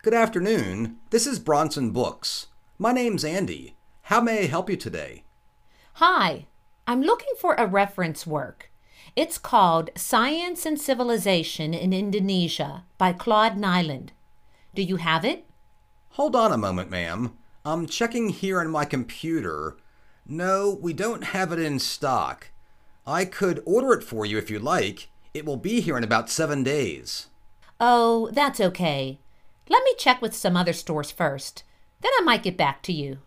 Good afternoon. This is Bronson Books. My name's Andy. How may I help you today? Hi, I'm looking for a reference work. It's called Science and Civilization in Indonesia by Claude Nyland. Do you have it? Hold on a moment, ma'am. I'm checking here on my computer. No, we don't have it in stock. I could order it for you if you like. It will be here in about seven days. Oh, that's okay. Let me check with some other stores first. Then I might get back to you.